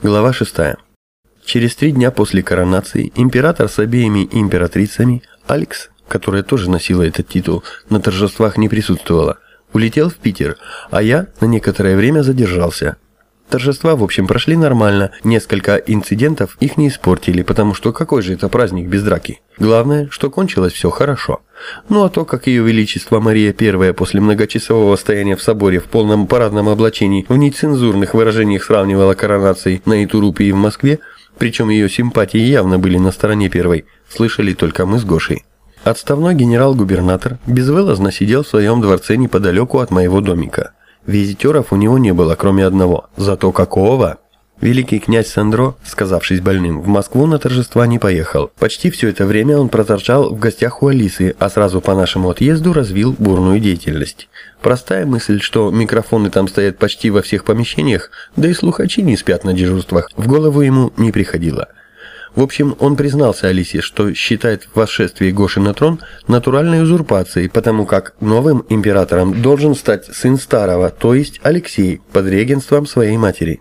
Глава 6. Через три дня после коронации император с обеими императрицами, Алекс, которая тоже носила этот титул, на торжествах не присутствовала, улетел в Питер, а я на некоторое время задержался – Торжества, в общем, прошли нормально. Несколько инцидентов их не испортили, потому что какой же это праздник без драки? Главное, что кончилось все хорошо. Ну а то, как ее величество Мария I после многочасового стояния в соборе в полном парадном облачении в нецензурных выражениях сравнивала коронацией на Итурупе в Москве, причем ее симпатии явно были на стороне первой, слышали только мы с Гошей. Отставной генерал-губернатор безвылазно сидел в своем дворце неподалеку от моего домика. Визитеров у него не было, кроме одного. Зато какого? Великий князь Сандро, сказавшись больным, в Москву на торжества не поехал. Почти все это время он проторчал в гостях у Алисы, а сразу по нашему отъезду развил бурную деятельность. Простая мысль, что микрофоны там стоят почти во всех помещениях, да и слухачи не спят на дежурствах, в голову ему не приходила. В общем, он признался Алисе, что считает восшествие Гоши на трон натуральной узурпацией, потому как новым императором должен стать сын старого, то есть Алексей, под регенством своей матери.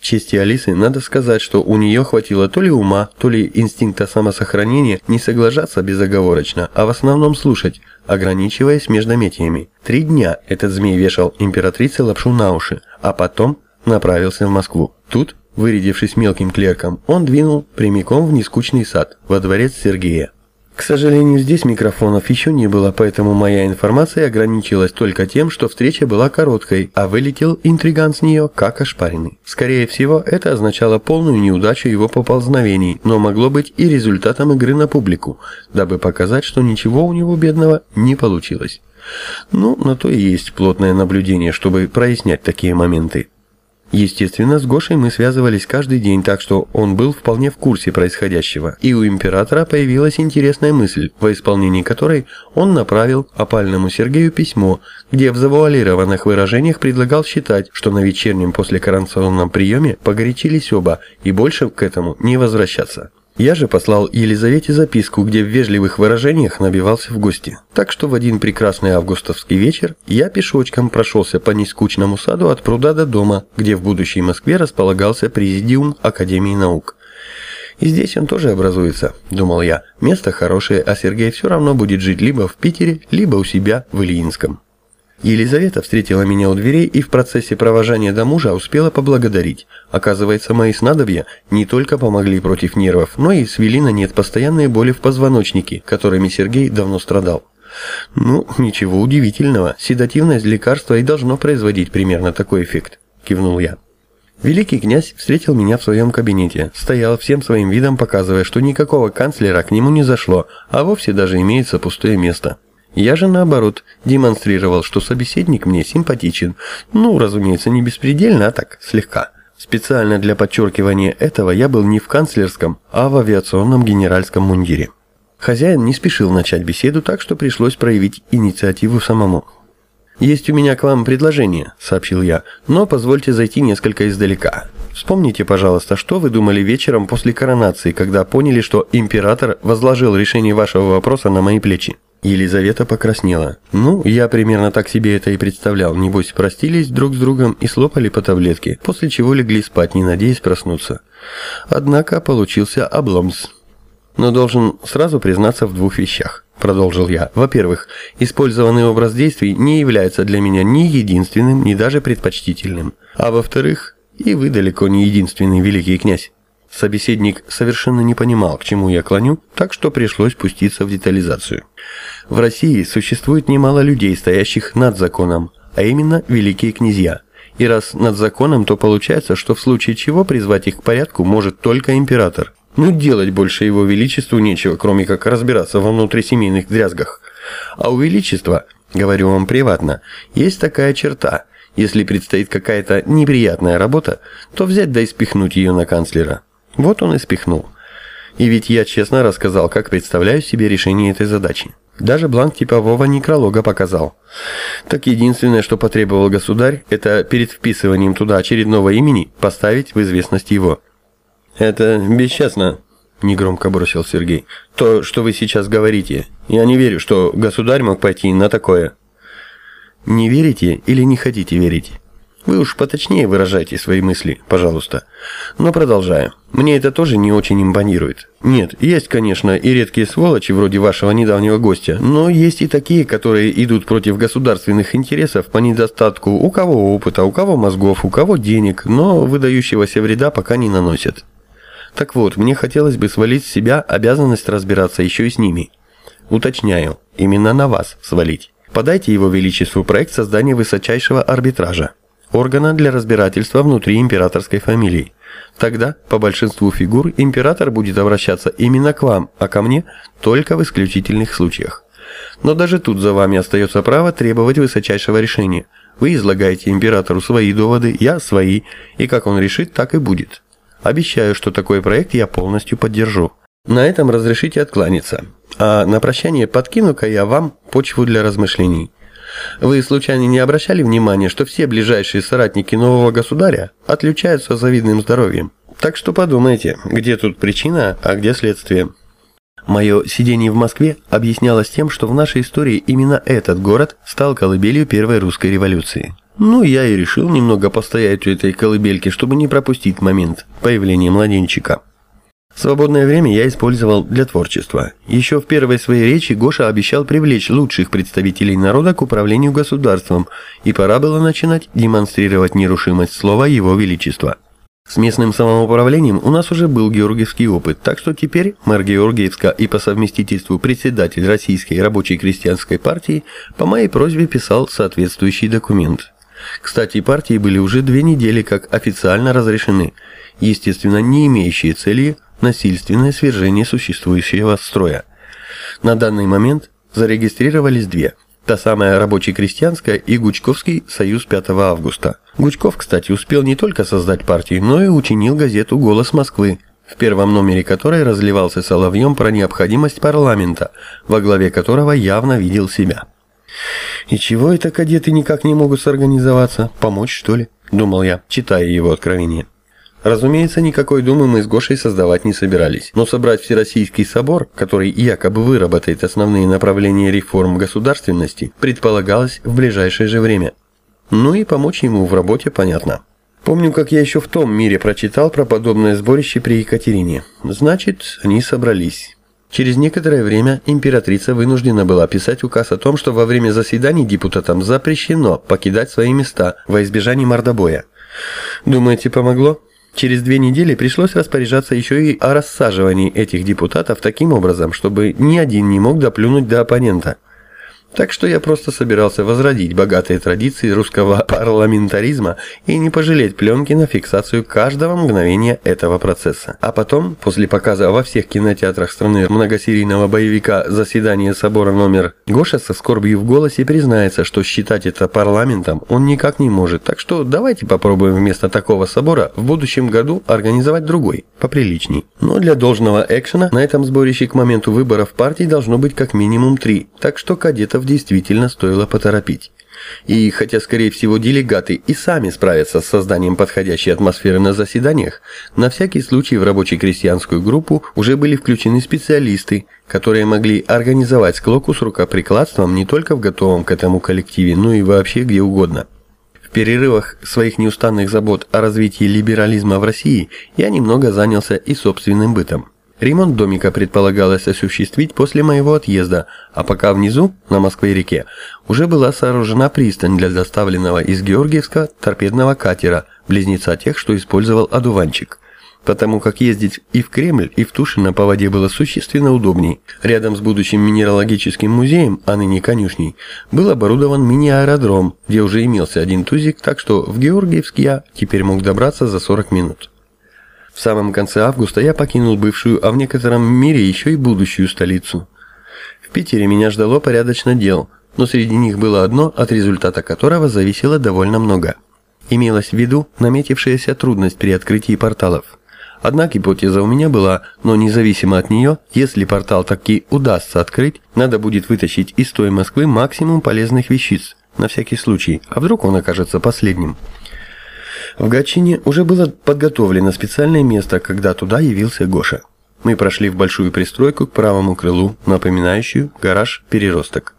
чести Алисы надо сказать, что у нее хватило то ли ума, то ли инстинкта самосохранения не соглашаться безоговорочно, а в основном слушать, ограничиваясь междометиями. Три дня этот змей вешал императрице лапшу на уши, а потом направился в Москву. Тут Вырядившись мелким клерком, он двинул прямиком в нескучный сад, во дворец Сергея. К сожалению, здесь микрофонов еще не было, поэтому моя информация ограничилась только тем, что встреча была короткой, а вылетел интриган с нее как ошпаренный. Скорее всего, это означало полную неудачу его поползновений, но могло быть и результатом игры на публику, дабы показать, что ничего у него бедного не получилось. Ну, на то и есть плотное наблюдение, чтобы прояснять такие моменты. Естественно, с Гошей мы связывались каждый день, так что он был вполне в курсе происходящего. И у императора появилась интересная мысль, во исполнении которой он направил опальному Сергею письмо, где в завуалированных выражениях предлагал считать, что на вечернем послекоронационном приеме погорячились оба и больше к этому не возвращаться. Я же послал Елизавете записку, где в вежливых выражениях набивался в гости. Так что в один прекрасный августовский вечер я пешочком прошелся по нескучному саду от пруда до дома, где в будущей Москве располагался президиум Академии наук. И здесь он тоже образуется, думал я. Место хорошее, а Сергей все равно будет жить либо в Питере, либо у себя в Ильинском. Елизавета встретила меня у дверей и в процессе провожания до мужа успела поблагодарить. Оказывается, мои снадобья не только помогли против нервов, но и свели на нет постоянные боли в позвоночнике, которыми Сергей давно страдал. Ну, ничего удивительного, седативное лекарство и должно производить примерно такой эффект, кивнул я. Великий князь встретил меня в своем кабинете, стоял всем своим видом, показывая, что никакого канцлера к нему не зашло, а вовсе даже имеется пустое место. Я же, наоборот, демонстрировал, что собеседник мне симпатичен. Ну, разумеется, не беспредельно, а так, слегка. Специально для подчеркивания этого я был не в канцлерском, а в авиационном генеральском мундире. Хозяин не спешил начать беседу, так что пришлось проявить инициативу самому. «Есть у меня к вам предложение», — сообщил я, — «но позвольте зайти несколько издалека. Вспомните, пожалуйста, что вы думали вечером после коронации, когда поняли, что император возложил решение вашего вопроса на мои плечи?» Елизавета покраснела. Ну, я примерно так себе это и представлял. Небось, простились друг с другом и слопали по таблетке, после чего легли спать, не надеясь проснуться. Однако получился обломс. Но должен сразу признаться в двух вещах. Продолжил я. Во-первых, использованный образ действий не является для меня ни единственным, ни даже предпочтительным. А во-вторых, и вы далеко не единственный великий князь. Собеседник совершенно не понимал, к чему я клоню, так что пришлось пуститься в детализацию. В России существует немало людей, стоящих над законом, а именно великие князья. И раз над законом, то получается, что в случае чего призвать их к порядку может только император. Ну, делать больше его величеству нечего, кроме как разбираться во внутрисемейных дрязгах. А у величества, говорю вам приватно, есть такая черта. Если предстоит какая-то неприятная работа, то взять да и спихнуть ее на канцлера. Вот он и спихнул. И ведь я честно рассказал, как представляю себе решение этой задачи. Даже бланк типового некролога показал. Так единственное, что потребовал государь, это перед вписыванием туда очередного имени поставить в известность его. «Это бесчестно», – негромко бросил Сергей. «То, что вы сейчас говорите. Я не верю, что государь мог пойти на такое». «Не верите или не хотите верить?» Вы уж поточнее выражайте свои мысли, пожалуйста. Но продолжаю. Мне это тоже не очень импонирует. Нет, есть, конечно, и редкие сволочи вроде вашего недавнего гостя, но есть и такие, которые идут против государственных интересов по недостатку у кого опыта, у кого мозгов, у кого денег, но выдающегося вреда пока не наносят. Так вот, мне хотелось бы свалить с себя обязанность разбираться еще и с ними. Уточняю, именно на вас свалить. Подайте его величеству проект создания высочайшего арбитража органа для разбирательства внутри императорской фамилии. Тогда, по большинству фигур, император будет обращаться именно к вам, а ко мне только в исключительных случаях. Но даже тут за вами остается право требовать высочайшего решения. Вы излагаете императору свои доводы, я свои, и как он решит, так и будет. Обещаю, что такой проект я полностью поддержу. На этом разрешите откланяться. А на прощание подкину-ка я вам почву для размышлений. Вы случайно не обращали внимания, что все ближайшие соратники нового государя отличаются завидным здоровьем? Так что подумайте, где тут причина, а где следствие. Мое сидение в Москве объяснялось тем, что в нашей истории именно этот город стал колыбелью первой русской революции. Ну, я и решил немного постоять у этой колыбельки, чтобы не пропустить момент появления младенчика. Свободное время я использовал для творчества. Еще в первой своей речи Гоша обещал привлечь лучших представителей народа к управлению государством, и пора было начинать демонстрировать нерушимость слова Его Величества. С местным самоуправлением у нас уже был георгиевский опыт, так что теперь мэр Георгиевска и по совместительству председатель Российской рабочей крестьянской партии по моей просьбе писал соответствующий документ. Кстати, партии были уже две недели как официально разрешены, естественно, не имеющие цели – насильственное свержение существующего строя. На данный момент зарегистрировались две. Та самая рабоче-крестьянская и Гучковский союз 5 августа. Гучков, кстати, успел не только создать партию, но и учинил газету «Голос Москвы», в первом номере которой разливался соловьем про необходимость парламента, во главе которого явно видел себя. «И чего это кадеты никак не могут сорганизоваться? Помочь, что ли?» – думал я, читая его откровение. Разумеется, никакой думы мы с Гошей создавать не собирались, но собрать Всероссийский собор, который якобы выработает основные направления реформ государственности, предполагалось в ближайшее же время. Ну и помочь ему в работе, понятно. Помню, как я еще в том мире прочитал про подобное сборище при Екатерине. Значит, они собрались. Через некоторое время императрица вынуждена была писать указ о том, что во время заседаний депутатам запрещено покидать свои места во избежание мордобоя. Думаете, помогло? Через две недели пришлось распоряжаться еще и о рассаживании этих депутатов таким образом, чтобы ни один не мог доплюнуть до оппонента. Так что я просто собирался возродить богатые традиции русского парламентаризма и не пожалеть пленки на фиксацию каждого мгновения этого процесса. А потом, после показа во всех кинотеатрах страны многосерийного боевика «Заседание собора номер», Гоша со скорбью в голосе признается, что считать это парламентом он никак не может. Так что давайте попробуем вместо такого собора в будущем году организовать другой, поприличней. Но для должного экшена на этом сборище к моменту выборов партий должно быть как минимум три. Так что кадетов делегатов действительно стоило поторопить. И хотя, скорее всего, делегаты и сами справятся с созданием подходящей атмосферы на заседаниях, на всякий случай в рабоче-крестьянскую группу уже были включены специалисты, которые могли организовать склоку с рукоприкладством не только в готовом к этому коллективе, но и вообще где угодно. В перерывах своих неустанных забот о развитии либерализма в России я немного занялся и собственным бытом. Ремонт домика предполагалось осуществить после моего отъезда, а пока внизу, на Москве-реке, уже была сооружена пристань для доставленного из Георгиевска торпедного катера, близнеца тех, что использовал одуванчик. Потому как ездить и в Кремль, и в Тушино по воде было существенно удобней. Рядом с будущим минералогическим музеем, а ныне конюшней, был оборудован мини-аэродром, где уже имелся один тузик, так что в Георгиевск я теперь мог добраться за 40 минут. В самом конце августа я покинул бывшую, а в некотором мире еще и будущую столицу. В Питере меня ждало порядочно дел, но среди них было одно, от результата которого зависело довольно много. Имелась в виду наметившаяся трудность при открытии порталов. Одна гипотеза у меня была, но независимо от нее, если портал таки удастся открыть, надо будет вытащить из той Москвы максимум полезных вещиц, на всякий случай, а вдруг он окажется последним. В Гатчине уже было подготовлено специальное место, когда туда явился Гоша. Мы прошли в большую пристройку к правому крылу, напоминающую гараж-переросток.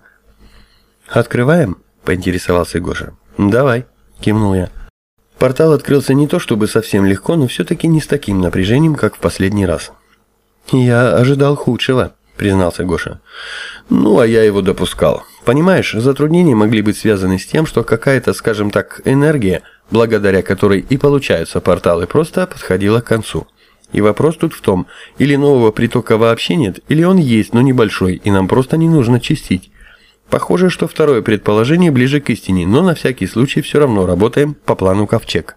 «Открываем?» – поинтересовался Гоша. «Давай», – кивнул я. Портал открылся не то чтобы совсем легко, но все-таки не с таким напряжением, как в последний раз. «Я ожидал худшего», — признался Гоша. «Ну, а я его допускал. Понимаешь, затруднения могли быть связаны с тем, что какая-то, скажем так, энергия, благодаря которой и получаются порталы, просто подходила к концу. И вопрос тут в том, или нового притока вообще нет, или он есть, но небольшой, и нам просто не нужно чистить. Похоже, что второе предположение ближе к истине, но на всякий случай все равно работаем по плану Ковчег.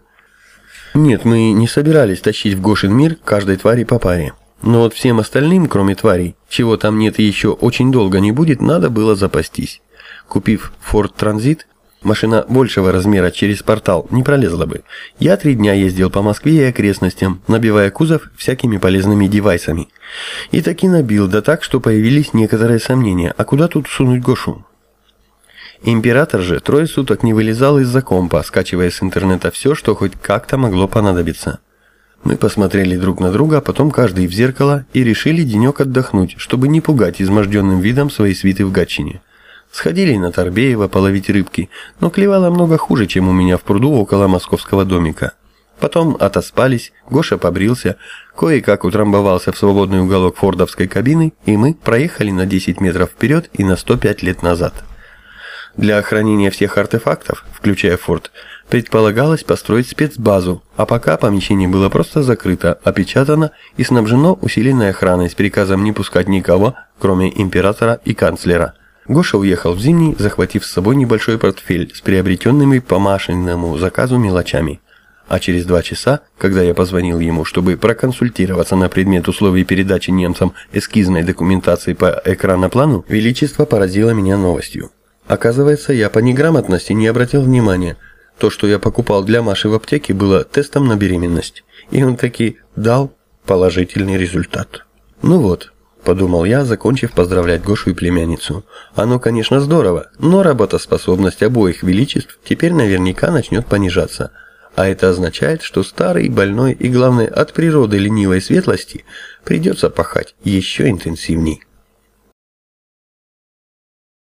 Нет, мы не собирались тащить в Гошин мир каждой твари по паре. Но вот всем остальным, кроме тварей, чего там нет и еще очень долго не будет, надо было запастись. Купив Ford Transit, машина большего размера через портал не пролезла бы. Я три дня ездил по Москве и окрестностям, набивая кузов всякими полезными девайсами. И таки набил, да так, что появились некоторые сомнения, а куда тут сунуть Гошу? Император же трое суток не вылезал из-за компа, скачивая с интернета все, что хоть как-то могло понадобиться. Мы посмотрели друг на друга, а потом каждый в зеркало и решили денек отдохнуть, чтобы не пугать изможденным видом свои свиты в Гатчине. Сходили на Торбеева половить рыбки, но клевало много хуже, чем у меня в пруду около московского домика. Потом отоспались, Гоша побрился, кое-как утрамбовался в свободный уголок фордовской кабины, и мы проехали на 10 метров вперед и на 105 лет назад. Для охранения всех артефактов, включая форт, предполагалось построить спецбазу, а пока помещение было просто закрыто, опечатано и снабжено усиленной охраной с приказом не пускать никого, кроме императора и канцлера. Гоша уехал в Зимний, захватив с собой небольшой портфель с приобретенными по машинному заказу мелочами – а через два часа, когда я позвонил ему, чтобы проконсультироваться на предмет условий передачи немцам эскизной документации по экраноплану, Величество поразило меня новостью. Оказывается, я по неграмотности не обратил внимания. То, что я покупал для Маши в аптеке, было тестом на беременность. И он таки дал положительный результат. Ну вот, подумал я, закончив поздравлять Гошу и племянницу. Оно, конечно, здорово, но работоспособность обоих величеств теперь наверняка начнет понижаться – а это означает, что старый, больной и, главное, от природы ленивой светлости придется пахать еще интенсивней.